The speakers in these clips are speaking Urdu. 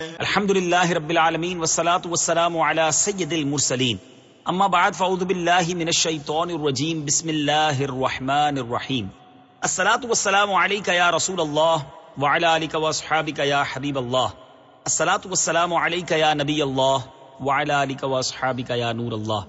الحمد لله رب العالمين والصلاة والسلام على سيد المرسلين اما بعد فاعوذ بالله من الشيطان الرجيم بسم الله الرحمن الرحيم الصلاة والسلام عليك يا رسول الله وعلى آلك واصحابك يا حبيب الله الصلاة والسلام عليك يا نبي الله وعلى آلك واصحابك يا نور الله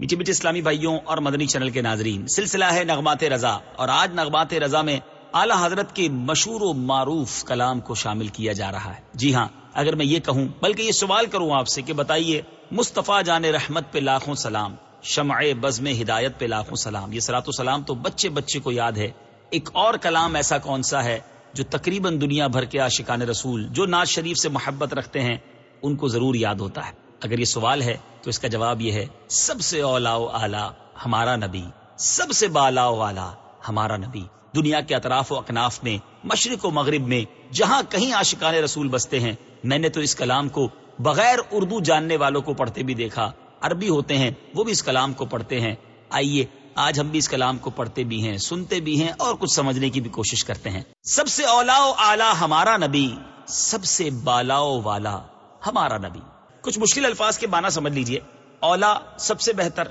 میٹھے میٹھے اسلامی بھائیوں اور مدنی چینل کے ناظرین، سلسلہ ہے نغمات رضا، اور آج نغمات رضا میں اعلی حضرت کے مشہور و معروف کلام کو شامل کیا جا رہا ہے۔ جی ہاں اگر میں یہ کہوں، بلکہ یہ سوال کروں آپ سے کہ بتائیے، مصطفیٰ جان رحمت پہ لاکھوں سلام، شمع بزم ہدایت پہ لاکھوں سلام، یہ سلاۃ سلام تو بچے بچے کو یاد ہے۔ ایک اور کلام ایسا کون سا ہے جو تقریباً دنیا بھر کے عاشقان رسول، جو ناز شریف سے محبت رکھتے ہیں، ان کو ضرور یاد ہوتا ہے۔ اگر یہ سوال ہے، تو اس کا جواب یہ ہے، سب سے اولا و اعلی ہمارا نبی، سب سے بالا و اعلی ہمارا نبی۔ دنیا کے اطراف و اکناف میں مشرق و مغرب میں جہاں کہیں عاشقان رسول بستے ہیں، میں نے تو اس کلام کو بغیر اردو جاننے والوں کو پڑھتے بھی دیکھا۔ عربی ہوتے ہیں، وہ بھی اس کلام کو پڑھتے ہیں۔ آئیے، آج ہم بھی اس کلام کو پڑھتے بھی ہیں، سنتے بھی ہیں اور کچھ سمجھنے کی بھی کوشش کرتے ہیں۔ سب سے اولا و اعلی ہمارا نبی، سب سے بالا و والا ہمارا نبی۔ کچھ مشکل الفاظ کے معنی سمجھ لیجیے۔ اولا سب سے بہتر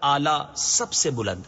آلہ سب سے بلند۔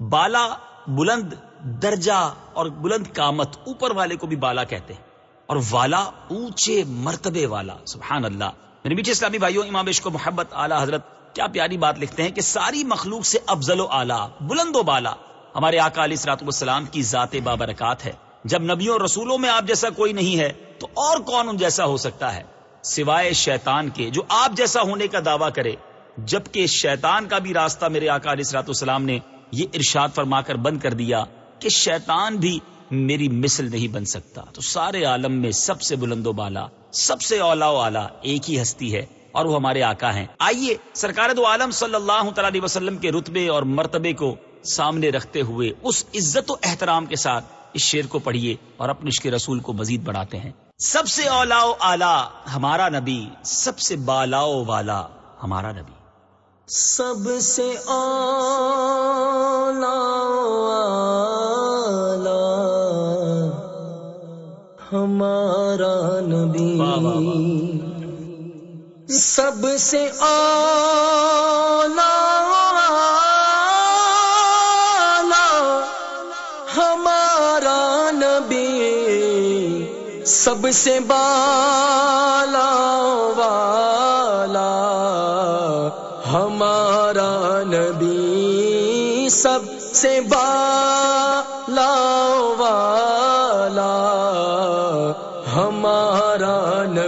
بالا بلند درجہ اور بلند کامت اوپر والے کو بھی بالا کہتے ہیں اور والا اونچے مرتبے والا، سبحان اللہ۔ میرے میٹھے اسلامی بھائیوں، امام عشق و محبت، اعلی حضرت، کیا پیاری بات لکھتے ہیں کہ ساری مخلوق سے افضل و اعلیٰ، بلند و بالا۔ ہمارے آقا علی سرات والسلام کی ذات بابرکات ہے۔ جب نبیوں اور رسولوں میں آپ جیسا کوئی نہیں ہے، تو اور کون ان جیسا ہو سکتا ہے؟ سوائے شیطان کے، جو آپ جیسا ہونے کا دعویٰ کرے۔ جبکہ شیطان کا بھی راستہ میرے آقا علیہ سرات والسلام نے یہ ارشاد فرما کر بند کر دیا۔ کہ شیطان بھی میری مثل نہیں بن سکتا۔ تو سارے عالم میں سب سے بلند و بالا، سب سے اولا و اعلیٰ ایک ہی ہستی ہے اور وہ ہمارے آقا ہیں۔ آئیے سرکار دو عالم صلی اللہ تعالی وسلم کے رتبے اور مرتبے کو سامنے رکھتے ہوئے اس عزت و احترام کے ساتھ اس شیر کو پڑھیے اور اپنے عشق رسول کو مزید بڑھاتے ہیں۔ سب سے اولا و اعلیٰ ہمارا نبی، سب سے بالا و والا ہمارا نبی۔ سب سے اولا ہمارا نبی سب سے اولا ہمارا نبی۔ سب سے بالا والا ہمارا نبی۔ سب سے بالا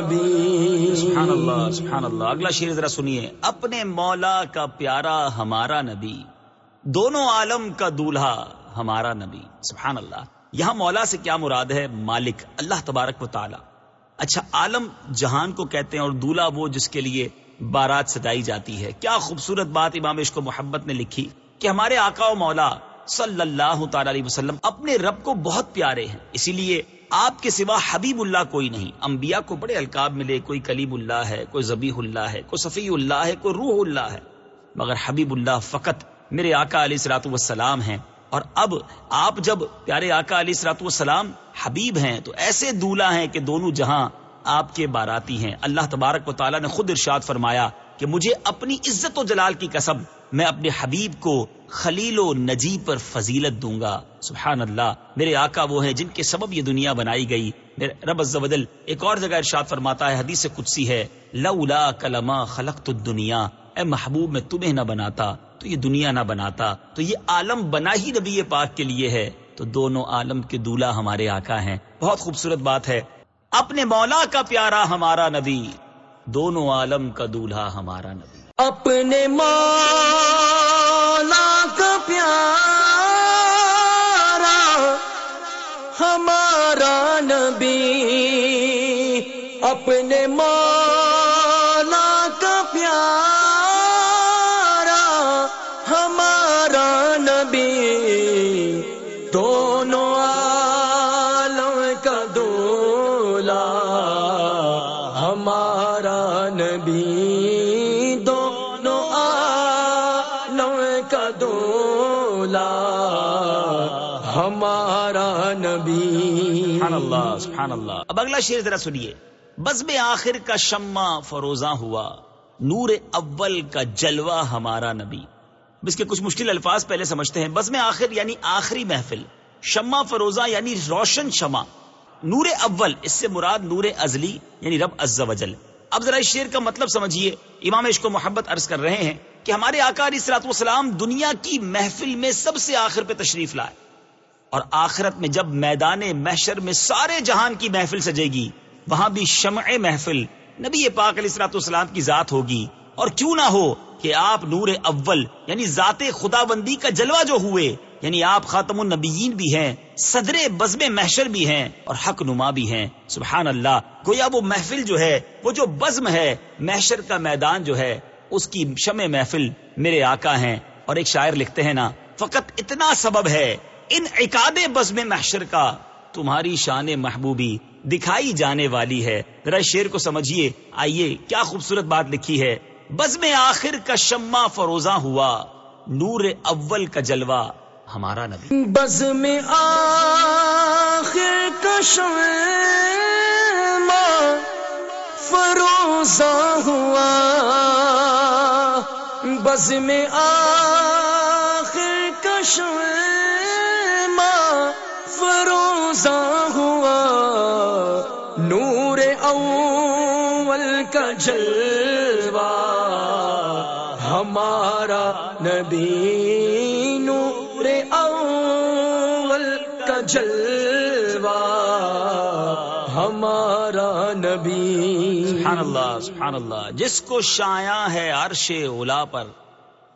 نبی. سبحان اللہ سبحان اللہ۔ اگلا شیر ذرا سنیے۔ اپنے مولا کا پیارا ہمارا نبی، دونوں عالم کا دولہا ہمارا نبی۔ سبحان اللہ۔ یہاں مولا سے کیا مراد ہے؟ مالک، اللہ تبارک و تعالی۔ اچھا عالم جہان کو کہتے ہیں اور دولہا وہ جس کے لیے بارات سجائی جاتی ہے۔ کیا خوبصورت بات امام عشق و محبت نے لکھی کہ ہمارے آقا و مولا صلی اللہ تعالی علیہ وسلم اپنے رب کو بہت پیارے ہیں۔ اسی لیے آپ کے سوا حبیب اللہ کوئی نہیں۔ انبیاء کو بڑے القاب ملے، کوئی کلیم اللہ ہے، کوئی زبیح اللہ ہے، کوئی صفی اللہ ہے، کوئی روح اللہ ہے۔ مگر حبیب اللہ فقط میرے آقا علیہ سرات والسلام ہیں۔ اور اب آپ جب پیارے آقا علیہ سرات والسلام حبیب ہیں، تو ایسے دولہ ہیں کہ دونوں جہاں آپ کے باراتی ہیں۔ اللہ تبارک و تعالیٰ نے خود ارشاد فرمایا کہ مجھے اپنی عزت و جلال کی قسم میں اپنے حبیب کو خلیل و نجی پر فضیلت دوں گا۔ سبحان اللہ، میرے آقا وہ ہیں جن کے سبب یہ دنیا بنائی گئی۔ میرے رب الزبدل ایک اور جگہ ارشاد فرماتا ہے، حدیث قدسی ہے لولا کلما خلقت الدنیا۔ اے محبوب، میں تمہیں نہ بناتا، تو یہ دنیا نہ بناتا، تو یہ عالم بنا ہی نبی پاک کے لیے ہے۔ تو دونوں عالم کے دولہ ہمارے آقا ہیں۔ بہت خوبصورت بات ہے۔ اپنے مولا کا پیارا ہمارا نبی، دونوں عالم کا دولہا ہمارا نبی۔ اپنے مولا کا پیارا ہمارا نبی اپنے مولا سبحان اللہ سبحان اللہ۔ اب اگلا شیر ذرا سنیے۔ بزم آخر کا شمع فروزاں ہوا، نور اول کا جلوہ ہمارا نبی۔ اس کے کچھ مشکل الفاظ پہلے سمجھتے ہیں۔ بزم آخر یعنی آخری محفل، شمع فروزہ یعنی روشن شمع۔ نور اول، اس سے مراد نور ازلی یعنی رب عز و جل۔ اب ذرا اس شیر کا مطلب سمجھیے۔ امام عشق و محبت عرض کر رہے ہیں کہ ہمارے آقا علیہ السلاط والسلام دنیا کی محفل میں سب سے آخر پہ تشریف لائے۔ اور آخرت میں جب میدان محشر میں سارے جہان کی محفل سجے گی، وہاں بھی شمع محفل نبی پاک علیہ السلاط والسلام کی ذات ہوگی۔ اور کیوں نہ ہو کہ آپ نور اول یعنی ذات خدا بندی کا جلوہ جو ہوئے یعنی آپ خاتم النبیین بھی ہیں، صدر بزم محشر بھی ہیں اور حق نما بھی ہیں۔ سبحان اللہ، گویا وہ محفل جو ہے، وہ جو بزم ہے، محشر کا میدان جو ہے، اس کی شمع محفل میرے آقا ہیں۔ اور ایک شاعر لکھتے ہیں نا، فقط اتنا سبب ہے۔ ان عقاد بزم محشر کا تمہاری شان محبوبی دکھائی جانے والی ہے۔ ذرا شیر کو سمجھیے۔ آئیے، کیا خوبصورت بات لکھی ہے۔ بزم آخر کا شمع فروزاں ہوا، نور اول کا جلوہ ہمارا نبی۔ بز میں آخر کشم فروزہ ہوا۔ بز میں آخر کشم فروزہ ہوا۔ نور اول کا جلوہ۔ ہمارا نبی نور اول کا جلوہ۔ ہمارا نبی سبحان اللہ سبحان اللہ جس کو شایا ہے عرش اولا پر،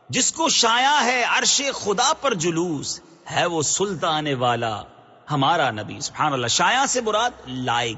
جس کو شایا ہے عرش خدا پر جلوس ہے وہ سلطان والا ہمارا نبی، سبحان اللہ۔ شایا سے مراد لائق،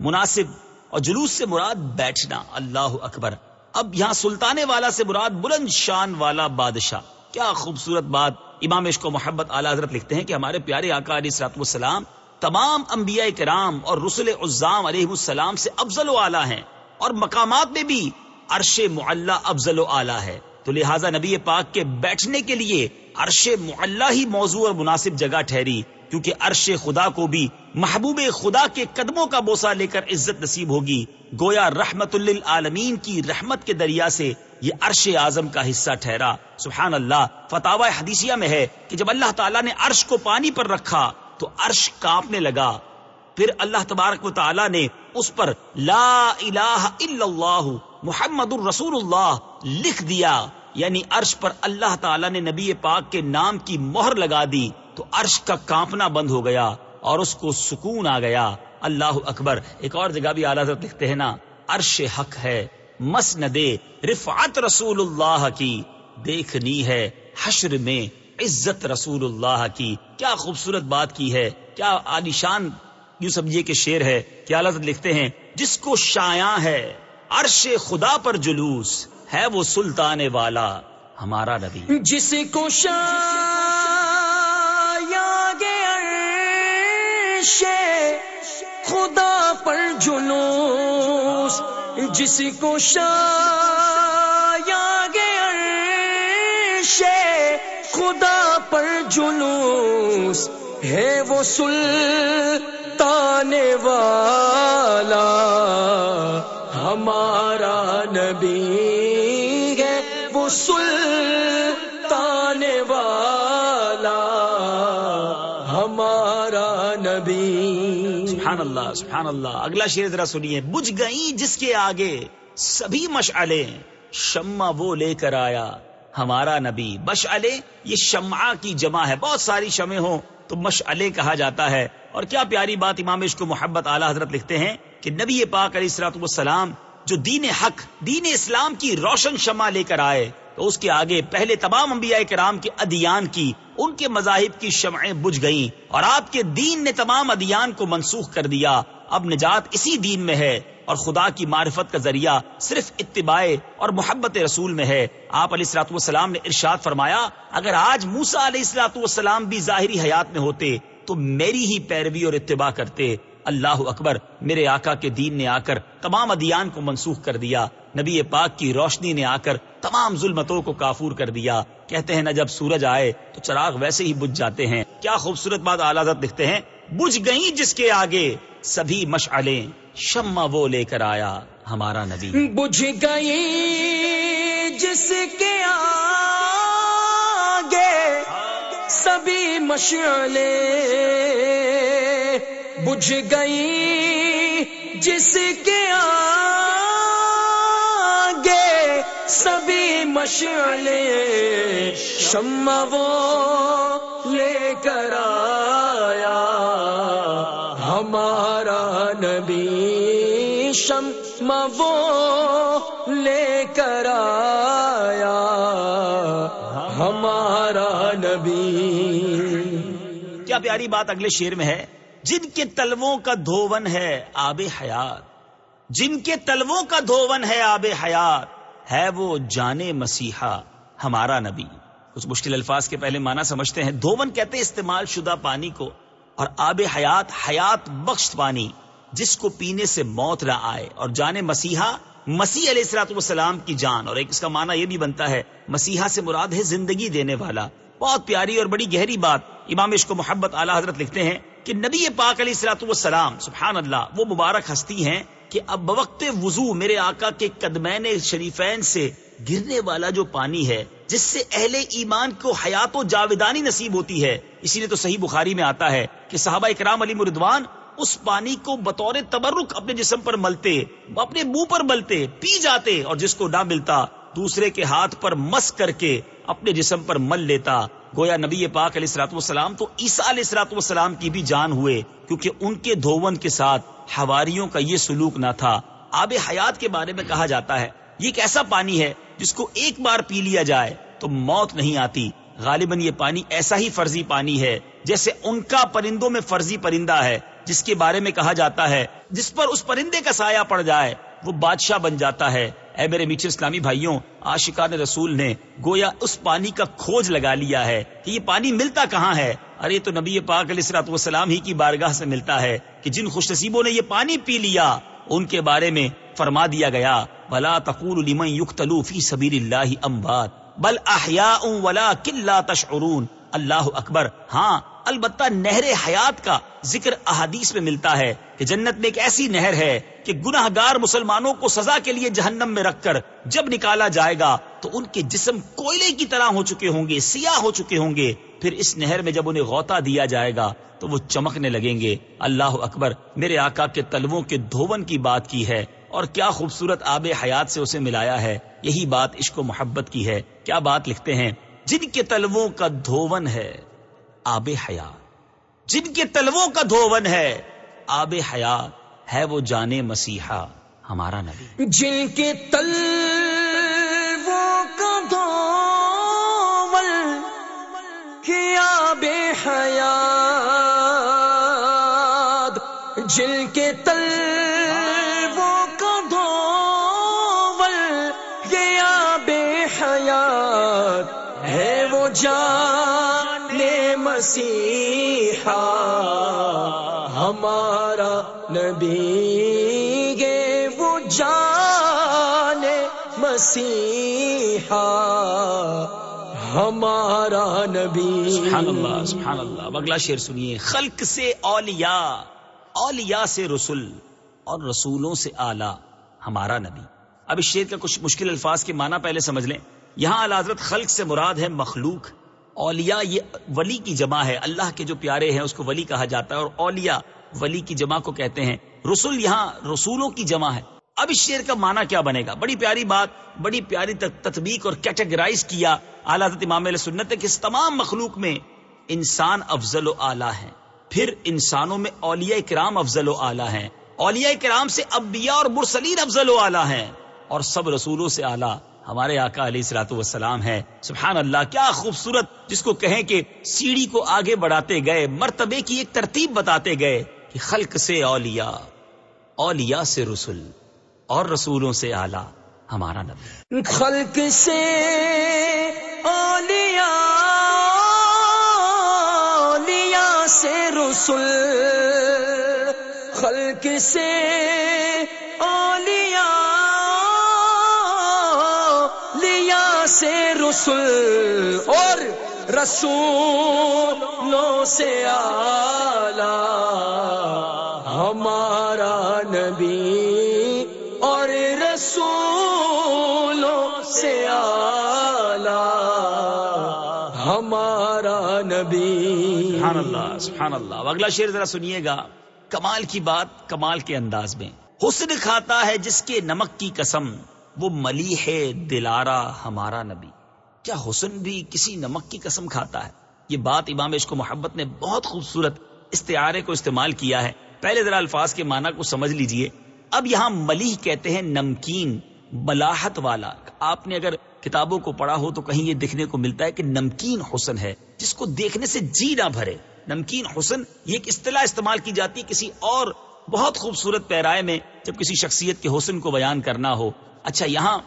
مناسب اور جلوس سے مراد بیٹھنا۔ اللہ اکبر۔ اب یہاں سلطان والا سے مراد بلند شان والا بادشاہ۔ کیا خوبصورت بات۔ امام عشق و محبت اعلی حضرت لکھتے ہیں کہ ہمارے پیارے آقا علیہ السلاط والسلام تمام انبیاء کرام اور رسول عزام علیہ السلام سے افضل و اعلیٰ ہیں اور مقامات میں بھی عرش معلہ افضل و اعلیٰ ہے۔ تو لہٰذا نبی پاک کے بیٹھنے کے لیے عرش معلہ ہی موضوع اور مناسب جگہ ٹھہری، کیونکہ عرش خدا کو بھی محبوب خدا کے قدموں کا بوسا لے کر عزت نصیب ہوگی۔ گویا رحمت للعالمین کی رحمت کے دریا سے یہ عرش اعظم کا حصہ ٹھہرا۔ سبحان اللہ فتح حدیثیہ میں ہے کہ جب اللہ تعالیٰ نے عرش کو پانی پر رکھا تو عرش کانپنے لگا۔ پھر اللہ تبارک و تعالیٰ نے اس پر لا الہ الا اللہ محمد الرسول اللہ لکھ دیا یعنی عرش پر اللہ تعالیٰ نے نبی پاک کے نام کی مہر لگا دی، تو عرش کا کانپنا بند ہو گیا اور اس کو سکون آ گیا۔ اللہ اکبر، ایک اور جگہ بھی اعلیٰ لکھتے ہیں نا، عرش حق ہے مسند رفعت رسول اللہ کی، دیکھنی ہے حشر میں عزت رسول اللہ کی۔ کیا خوبصورت بات کی ہے، کیا عالیشان یوں سمجھیے کہ شیر ہے، کیا حضرت لکھتے ہیں، جس کو شایاں ہے۔ عرش خدا پر جلوس ہے وہ سلطان والا ہمارا نبی۔ جس کو گے خدا پر جلوس، جس کو گے خدا پر جلوس ہے وہ سلطان والا۔ ہمارا نبی ہے، وہ سلطان والا۔ ہمارا نبی۔ سبحان اللہ سبحان اللہ اگلا شیر ذرا سنیے۔ بجھ گئی جس کے آگے سبھی مشعلے شمع وہ لے کر آیا ہمارا نبی۔ مشعلے، یہ شمع کی جمع ہے۔ بہت ساری شمع ہوں تو مشعلے کہا جاتا ہے۔ اور کیا پیاری بات امام عشق کو محبت اعلی حضرت لکھتے ہیں کہ نبی پاک علیہ السلاط والسلام جو دین حق، دین اسلام کی روشن شمع لے کر آئے، تو اس کے آگے پہلے تمام انبیاء کرام کے ادیان کی، ان کے مذاہب کی شمعیں بجھ گئیں، اور آپ کے دین نے تمام ادیان کو منسوخ کر دیا۔ اب نجات اسی دین میں ہے، اور خدا کی معرفت کا ذریعہ صرف اتباع اور محبت رسول میں ہے۔ آپ علیہ السلاط والسلام نے ارشاد فرمایا، اگر آج موسا علیہ السلاط والسلام بھی ظاہری حیات میں ہوتے، تو میری ہی پیروی اور اتباع کرتے۔ اللہ اکبر، میرے آقا کے دین نے آ کر تمام ادیان کو منسوخ کر دیا۔ نبی پاک کی روشنی نے آ کر تمام ظلمتوں کو کافور کر دیا۔ کہتے ہیں، نہ جب سورج آئے تو چراغ ویسے ہی بجھ جاتے ہیں۔ کیا خوبصورت بات اعلیٰ لکھتے ہیں، بجھ گئی جس کے آگے۔ سبھی مشعلیں شمع وہ لے کر آیا ہمارا نبی۔ بجھ گئی جس کے آگے۔ سبھی مشعلے بجھ گئی جس کے آگے سبھی مشعلے شمع وہ لے کر آیا۔ ہمارا نبی شمع وہ لے کر آیا۔ ہمارا نبی۔ کیا پیاری بات اگلے شیر میں ہے؟ جن کے تلووں کا دھون ہے آب حیات، جن کے تلووں کا دھون ہے آب حیات، ہے وہ جانے مسیحا، ہمارا نبی۔ کچھ مشکل الفاظ کے پہلے معنی سمجھتے ہیں۔ دھون کہتے استعمال شدہ پانی کو، اور آب حیات حیات بخش پانی، جس کو پینے سے موت نہ آئے۔ اور جانے مسیحا، مسیح علیہ السلاط والسلام کی جان۔ اور ایک اس کا معنی یہ بھی بنتا ہے، مسیحا سے مراد ہے زندگی دینے والا۔ بہت پیاری اور بڑی گہری بات امام عشق و محبت اعلی حضرت لکھتے ہیں کہ نبی پاک علیہ السلاط والسلام، سبحان اللہ، وہ مبارک ہستی ہیں کہ اب بوقت وضو میرے آقا کے قدمین شریفین سے گرنے والا جو پانی ہے، جس سے اہل ایمان کو حیات و جاویدانی نصیب ہوتی ہے۔ اسی لیے تو صحیح بخاری میں آتا ہے کہ صحابہ اکرام علی مردوان اس پانی کو بطور تبرک اپنے جسم پر ملتے، اپنے منہ پر ملتے، پی جاتے اور جس کو نہ ملتا دوسرے کے ہاتھ پر مس کر کے اپنے جسم پر مل لیتا۔ گویا نبی پاک علیہ السلاط والسلام تو عیسیٰ علیہ السلاط والسلام کی بھی جان ہوئے، کیونکہ ان کے دھون کے ساتھ ہواریوں کا یہ سلوک نہ تھا۔ آب حیات کے بارے میں کہا جاتا ہے، یہ ایک ایسا پانی ہے جس کو ایک بار پی لیا جائے تو موت نہیں آتی۔ غالباً یہ پانی ایسا ہی فرضی پانی ہے جیسے ان کا پرندوں میں فرضی پرندہ ہے، جس کے بارے میں کہا جاتا ہے، جس پر اس پرندے کا سایہ پڑ جائے، وہ بادشاہ بن جاتا ہے۔ اے میرے میٹھے اسلامی بھائیوں آشقان رسول نے گویا اس پانی کا کھوج لگا لیا ہے کہ یہ پانی ملتا کہاں ہے؟ ارے، تو نبی پاک علیہ السلاط والسلام ہی کی بارگاہ سے ملتا ہے کہ جن خوش نصیبوں نے یہ پانی پی لیا، ان کے بارے میں فرما دیا گیا بلا تقول لمن یقتلوا فی سبیل اللہ اموات بل احیاء ولا کلا تشعرون۔ اللہ اکبر ہاں البتہ نہر حیات کا ذکر احادیث میں ملتا ہے کہ جنت میں ایک ایسی نہر ہے کہ گناہ گار مسلمانوں کو سزا کے لیے جہنم میں رکھ کر جب نکالا جائے گا تو ان کے جسم کوئلے کی طرح ہو چکے ہوں گے، سیاہ ہو چکے ہوں گے۔ پھر اس نہر میں جب انہیں غوطہ دیا جائے گا تو وہ چمکنے لگیں گے۔ اللہ اکبر، میرے آقا کے تلووں کے دھون کی بات کی ہے اور کیا خوبصورت آب حیات سے اسے ملایا ہے۔ یہی بات عشق و محبت کی ہے۔ کیا بات لکھتے ہیں؟ جن کے تلووں کا دھون ہے۔ آب حیات جن کے تلووں کا دھون ہے، آب حیات ہے وہ جانے مسیحا، ہمارا نبی۔ جن کے تل وہ کدو کیا بے حیات جن کے تل وہ کدو کیا بے حیات ہے وہ جان مسیحا ہمارا نبی گے، وہ جان مسیحا ہمارا نبی۔ سبحان اللہ سبحان اللہ اگلا شعر سنیے۔ خلق سے اولیاء اولیاء سے رسول اور رسولوں سے آلہ ہمارا نبی۔ اب اس شعر کا کچھ مشکل الفاظ کے معنی پہلے سمجھ لیں۔ یہاں اعلی حضرت خلق سے مراد ہے مخلوق۔ اولیاء یہ ولی کی جمع ہے، اللہ کے جو پیارے ہیں، اس کو ولی کہا جاتا ہے اور اولیاء ولی کی جمع کو کہتے ہیں۔ رسول یہاں رسولوں کی جمع ہے۔ اب اس شعر کا معنی کیا بنے گا؟ بڑی پیاری بات، بڑی پیاری تطبیق اور کیٹیگرائز کیا اعلیٰ امام علیہ سنت ہے کہ اس تمام مخلوق میں انسان افضل و اعلیٰ ہیں۔ پھر انسانوں میں اولیاء کرام افضل و اعلیٰ ہیں۔ اولیاء کرام سے انبیاء اور مرسلین افضل و اعلیٰ ہیں اور سب رسولوں سے اعلیٰ۔ ہمارے آقا علیہ السلاۃ والسلام ہے سبحان اللہ، کیا خوبصورت جس کو کہیں کہ سیڑھی کو آگے بڑھاتے گئے، مرتبے کی ایک ترتیب بتاتے گئے کہ خلق سے اولیاء اولیاء سے رسول اور رسولوں سے اعلیٰ، ہمارا نبی۔ خلق سے اولیاء اولیاء سے رسول خلق سے اولیاء سے رسول اور رسولوں سے آلہ، ہمارا نبی اور رسولوں سے آلہ، ہمارا نبی۔ سبحان اللہ سبحان اللہ اب اگلا شعر ذرا سنیے گا۔ کمال کی بات کمال کے انداز میں۔ حسن کھاتا ہے جس کے نمک کی قسم۔ وہ ملی ہے دلارا ہمارا نبی۔ کیا حسن بھی کسی نمک کی قسم کھاتا ہے؟ یہ بات امام عشق و محبت نے بہت خوبصورت استعارے کو استعمال کیا ہے۔ پہلے ذرا الفاظ کے معنی کو سمجھ لیجیے۔ اب یہاں ملیح کہتے ہیں نمکین ملاحت والا۔ آپ نے اگر کتابوں کو پڑھا ہو تو کہیں یہ دیکھنے کو ملتا ہے کہ نمکین حسن ہے، جس کو دیکھنے سے جی نہ بھرے۔ نمکین حسن یہ ایک اصطلاح استعمال کی جاتی ہے کسی اور بہت خوبصورت پیرائے میں جب کسی شخصیت کے حسن کو بیان کرنا ہو۔ اچھا یہاں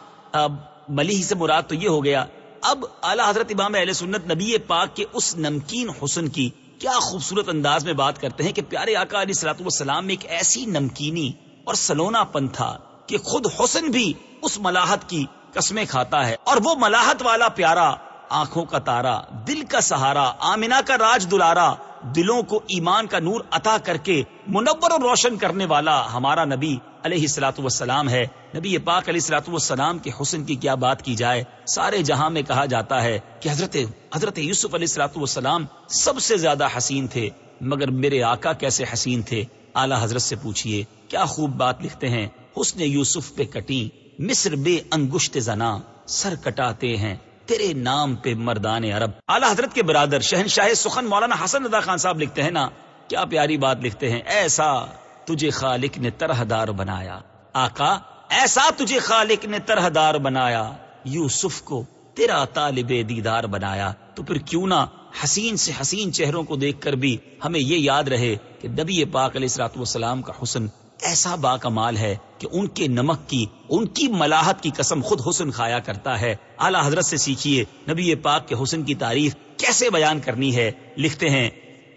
ملیح سے مراد تو یہ ہو گیا۔ اب اعلیٰ حضرت امام اہل سنت نبی پاک کے اس نمکین حسن کی کیا خوبصورت انداز میں بات کرتے ہیں کہ پیارے آقا علیہ سلاۃ والسلام میں ایک ایسی نمکینی اور سلونا پن تھا کہ خود حسن بھی اس ملاحت کی قسمیں کھاتا ہے اور وہ ملاحت والا پیارا آنکھوں کا تارا، دل کا سہارا آمنا کا راج دلارا، دلوں کو ایمان کا نور عطا کر کے منور اور روشن کرنے والا ہمارا نبی علیہ السلاۃ والسلام ہے۔ نبی پاک علیہ السلاۃ والسلام کے حسن کی کیا بات کی جائے؟ سارے جہاں میں کہا جاتا ہے کہ حضرت حضرت یوسف علیہ السلاۃ والسلام سب سے زیادہ حسین تھے، مگر میرے آقا کیسے حسین تھے؟ اعلیٰ حضرت سے پوچھئے، کیا خوب بات لکھتے ہیں؟ حسن یوسف پہ کٹی مصر بے انگشت زنا، سر کٹاتے ہیں۔ تیرے نام پہ مردان عرب۔ اعلیٰ حضرت کے برادر شہنشاہ سخن مولانا حسن رضا خان صاحب لکھتے ہیں نا، کیا پیاری بات لکھتے ہیں، ایسا تجھے خالق نے طرح دار بنایا۔ آقا، ایسا تجھے خالق نے طرح دار بنایا۔ یوسف کو تیرا طالب دیدار بنایا۔ تو پھر کیوں نہ حسین سے حسین چہروں کو دیکھ کر بھی ہمیں یہ یاد رہے کہ نبی پاک علیہ السلاط والسلام کا حسن ایسا با کمال ہے کہ ان کے نمک کی ان کی ملاحت کی قسم خود حسن کھایا کرتا ہے۔ اعلیٰ حضرت سے سیکھیے نبی پاک کے حسن کی تعریف کیسے بیان کرنی ہے؟ لکھتے ہیں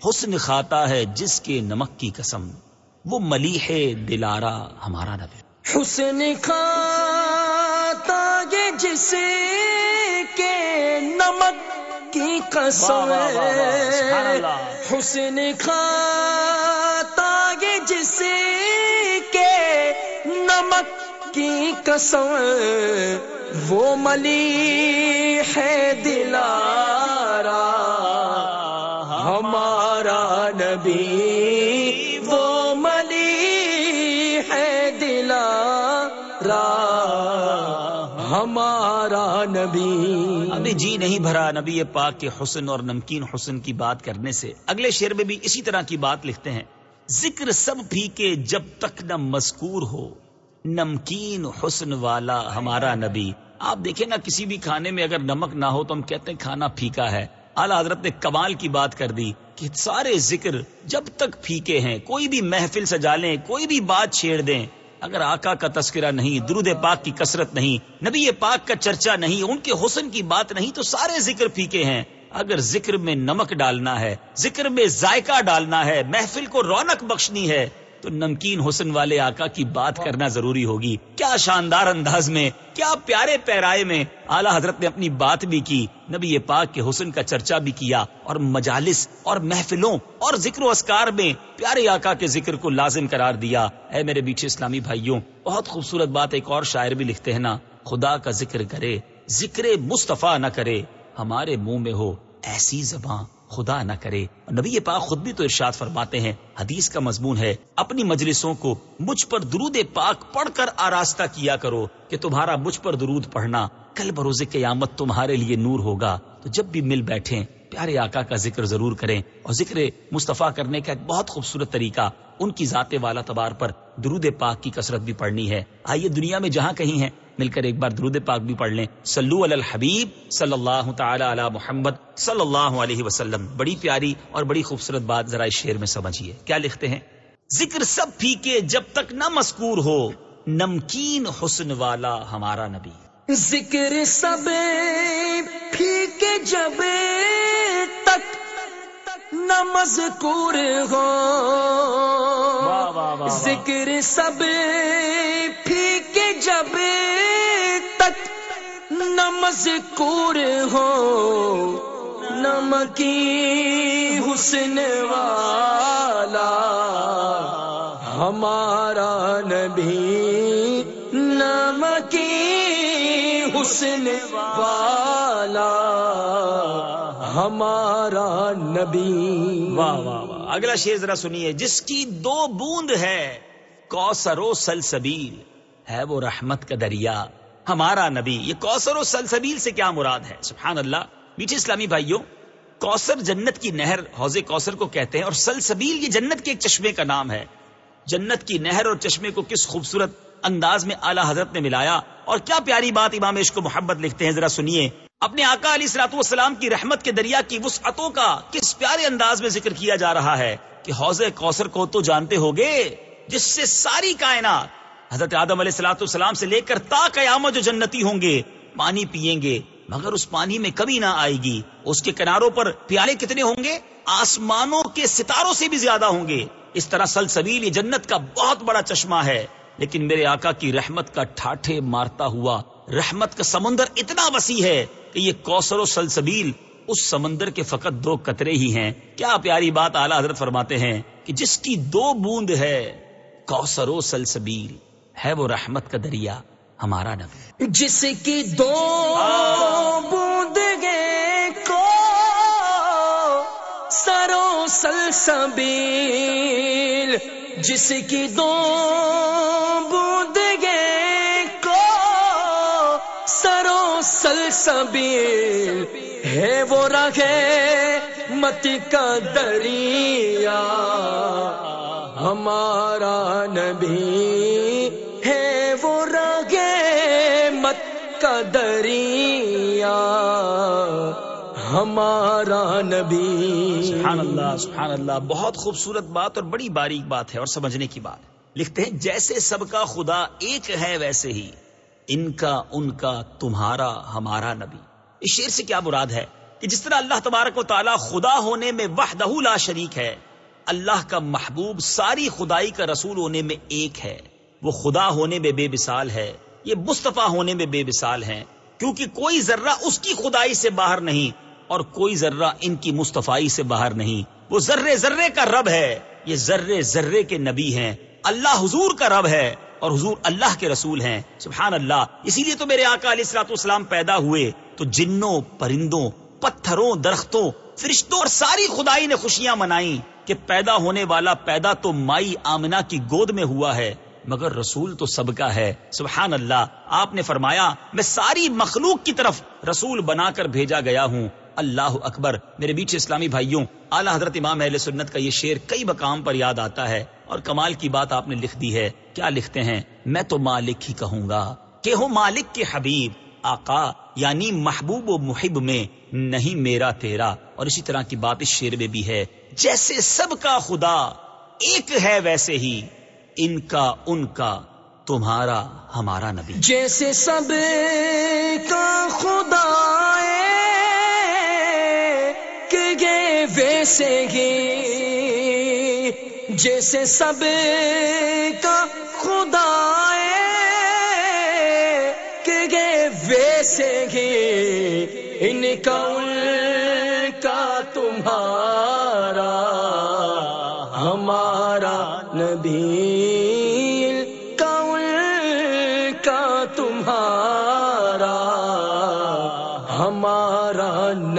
حسن کھاتا ہے جس کے نمک کی قسم وہ ملی ہے دلارا ہمارا نبی۔ حسن کھاتا یہ جسے کے نمک کی قسم حسن کھاتا یہ جسے نمک کی قسم، وہ ملی ہے دلارا، ہمارا نبی، وہ ملی ہے دلارا، ہمارا نبی۔ ابھی جی نہیں بھرا نبی پاک کے حسن اور نمکین حسن کی بات کرنے سے۔ اگلے شعر میں بھی اسی طرح کی بات لکھتے ہیں۔ ذکر سب پھیکے جب تک نہ مذکور ہو، نمکین حسن والا ہمارا نبی۔ آپ دیکھیں نا، کسی بھی کھانے میں اگر نمک نہ ہو تو ہم کہتے ہیں کھانا پھیکا ہے۔ اعلیٰ حضرت نے کمال کی بات کر دی کہ سارے ذکر جب تک پھیکے ہیں، کوئی بھی محفل سجا لیں، کوئی بھی بات چھیڑ دیں۔ اگر آقا کا تذکرہ نہیں، درود پاک کی کثرت نہیں، نبی پاک کا چرچا نہیں، ان کے حسن کی بات نہیں، تو سارے ذکر پھیکے ہیں۔ اگر ذکر میں نمک ڈالنا ہے، ذکر میں ذائقہ ڈالنا ہے، محفل کو رونق بخشنی ہے، تو نمکین حسن والے آقا کی بات کرنا ضروری ہوگی۔ کیا شاندار انداز میں، کیا پیارے پیرائے میں اعلیٰ حضرت نے اپنی بات بھی کی، نبی پاک کے حسن کا چرچا بھی کیا اور مجالس اور محفلوں اور ذکر و اسکار میں پیارے آقا کے ذکر کو لازم قرار دیا۔ اے میرے بیچے اسلامی بھائیوں، بہت خوبصورت بات ایک اور شاعر بھی لکھتے ہیں نا، خدا کا ذکر کرے، ذکر مصطفیٰ نہ کرے۔ ہمارے منہ میں ہو، ایسی زباں خدا نہ کرے۔ نبی پاک خود بھی تو ارشاد فرماتے ہیں، حدیث کا مضمون ہے، اپنی مجلسوں کو مجھ پر درود پاک پڑھ کر آراستہ کیا کرو کہ تمہارا مجھ پر درود پڑھنا کل بروز قیامت تمہارے لیے نور ہوگا۔ تو جب بھی مل بیٹھیں، پیارے آقا کا ذکر ضرور کریں۔ اور ذکر مصطفیٰ کرنے کا ایک بہت خوبصورت طریقہ، ان کی ذات والا تبار پر درود پاک کی کثرت بھی پڑھنی ہے۔ آئیے دنیا میں جہاں کہیں ہیں مل کر ایک بار درود پاک بھی پڑھ لیں۔ سلو علی الحبیب صلی اللہ تعالی علی محمد صلی اللہ علیہ وسلم۔ بڑی پیاری اور بڑی خوبصورت بات ذرا اس شعر میں سمجھیے۔ کیا لکھتے ہیں؟ ذکر سب پھیکے جب تک نہ مذکور ہو نمکین حسن والا ہمارا نبی۔ ذکر سب پھیکے جب تک نہ مذکور ہو۔ ذکر سب پھیکے جب تک نہ مذکور ہو نمکی حسن والا، ہمارا نبی نمکی حسن والا، ہمارا نبی۔ واہ واہ واہ۔ اگلا شیر ذرا سنیے، جس کی دو بوند ہے کوسر و سلسبیل، ہے وہ رحمت کا دریا۔ ہمارا نبی، یہ کوسر و سلسبیل سے کیا مراد ہے؟ سبحان اللہ۔ میٹھے اسلامی بھائیوں کوسر جنت کی نہر حوض کوسر کو کہتے ہیں اور سلسبیل یہ جنت کے ایک چشمے کا نام ہے۔ جنت کی نہر اور چشمے کو کس خوبصورت انداز میں اعلی حضرت نے ملایا؟ اور کیا پیاری بات امام عشق و محبت لکھتے ہیں؟ ذرا سنیے۔ اپنے آقا علی سلاط والسلام کی رحمت کے دریا کی وسعتوں کا کس پیارے انداز میں ذکر کیا جا رہا ہے؟ کہ حوض کوثر کو تو جانتے ہوگے جس سے ساری کائنات حضرت آدم علیہ السلاۃ والسلام سے لے کر تا قیامت جو جنتی ہوں گے، پانی پیئیں گے، مگر اس پانی میں کبھی نہ آئے گی۔ اس کے کناروں پر پیالے کتنے ہوں گے؟ آسمانوں کے ستاروں سے بھی زیادہ ہوں گے۔ اس طرح سلسبیل یہ جنت کا بہت بڑا چشمہ ہے۔ لیکن میرے آقا کی رحمت کا ٹھاٹھے مارتا ہوا، رحمت کا سمندر اتنا وسیع ہے کہ یہ کوسر و سلسبیل اس سمندر کے فقط دو قطرے ہی ہیں۔ کیا پیاری بات اعلی حضرت فرماتے ہیں کہ جس کی دو بوند ہے کوسر و سلسبیل۔ ہے وہ رحمت کا دریا ہمارا نبی۔ جس کی دو بوند گے کو سرو سلسبیل، جس کی دو بوند گے کو سرو سلسبیل ہے وہ رکھے مت کا دریا، ہمارا نبی۔ کا دریا ہمارا نبی۔ سبحان اللہ سبحان اللہ بہت خوبصورت بات اور بڑی باریک بات ہے اور سمجھنے کی بات۔ لکھتے ہیں، جیسے سب کا خدا ایک ہے ویسے ہی، ان کا ان کا، تمہارا، ہمارا نبی۔ اس شیر سے کیا مراد ہے؟ کہ جس طرح اللہ تبارک و تعالیٰ خدا ہونے میں وحدہ لا شریک ہے، اللہ کا محبوب ساری خدائی کا رسول ہونے میں ایک ہے۔ وہ خدا ہونے میں بے مثال ہے۔ یہ مصطفیٰ ہونے میں بے مثال ہے کیونکہ کوئی ذرہ اس کی خدائی سے باہر نہیں اور کوئی ذرہ ان کی مصطفی سے باہر نہیں۔ وہ ذرے ذرے کا رب ہے، یہ ذرے ذرے کے نبی ہیں۔ اللہ حضور کا رب ہے اور حضور اللہ کے رسول ہیں۔ سبحان اللہ، اسی لیے تو میرے آقا علیہ السلاط اسلام پیدا ہوئے۔ تو جنوں، پرندوں، پتھروں، درختوں، فرشتوں اور ساری خدائی نے خوشیاں منائی کہ پیدا ہونے والا پیدا تو مائی آمنا کی گود میں ہوا ہے۔ مگر رسول تو سب کا ہے۔ سبحان اللہ، آپ نے فرمایا، میں ساری مخلوق کی طرف رسول بنا کر بھیجا گیا ہوں۔ اللہ اکبر، میرے بیچ اسلامی بھائیوں، اعلی حضرت امام اہل سنت کا یہ شعر کئی مقام پر یاد آتا ہے اور کمال کی بات آپ نے لکھ دی ہے۔ کیا لکھتے ہیں؟ میں تو مالک ہی کہوں گا۔ کہ ہو مالک کے حبیب، آقا یعنی محبوب و محب میں نہیں میرا تیرا۔ اور اسی طرح کی بات اس شعر میں بھی ہے۔ جیسے سب کا خدا، ایک ہے ویسے ہی۔ ان کا ان کا تمہارا، ہمارا نبی۔ جیسے سب کا خدا گے ویسے ہی۔ جیسے سب کا خدا گے ویسے ہی۔ ان کا ان کا تمہارا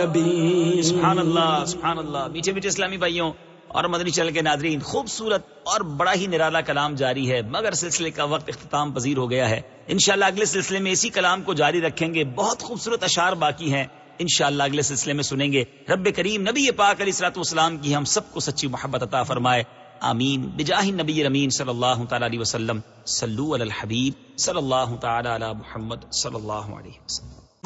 نبی. سبحان اللہ سبحان اللہ۔ میٹھے میٹھے اسلامی بھائیوں، اور مدنی چل کے ناظرین، خوبصورت اور بڑا ہی نرالا کلام جاری ہے، مگر سلسلے کا وقت اختتام پذیر ہو گیا ہے۔ انشاءاللہ اگلے سلسلے میں اسی کلام کو جاری رکھیں گے۔ بہت خوبصورت اشعار باقی ہیں۔ انشاءاللہ اگلے سلسلے میں سنیں گے۔ رب کریم نبی پاک علیہ الصلوۃ والسلام کی ہم سب کو سچی محبت عطا فرمائے۔ آمین۔ بجاہ نبی امین صلی اللہ تعالی علیہ وسلم۔ صلو علی الحبیب صلی اللہ تعالی علی محمد صلی اللہ علیہ وسلم۔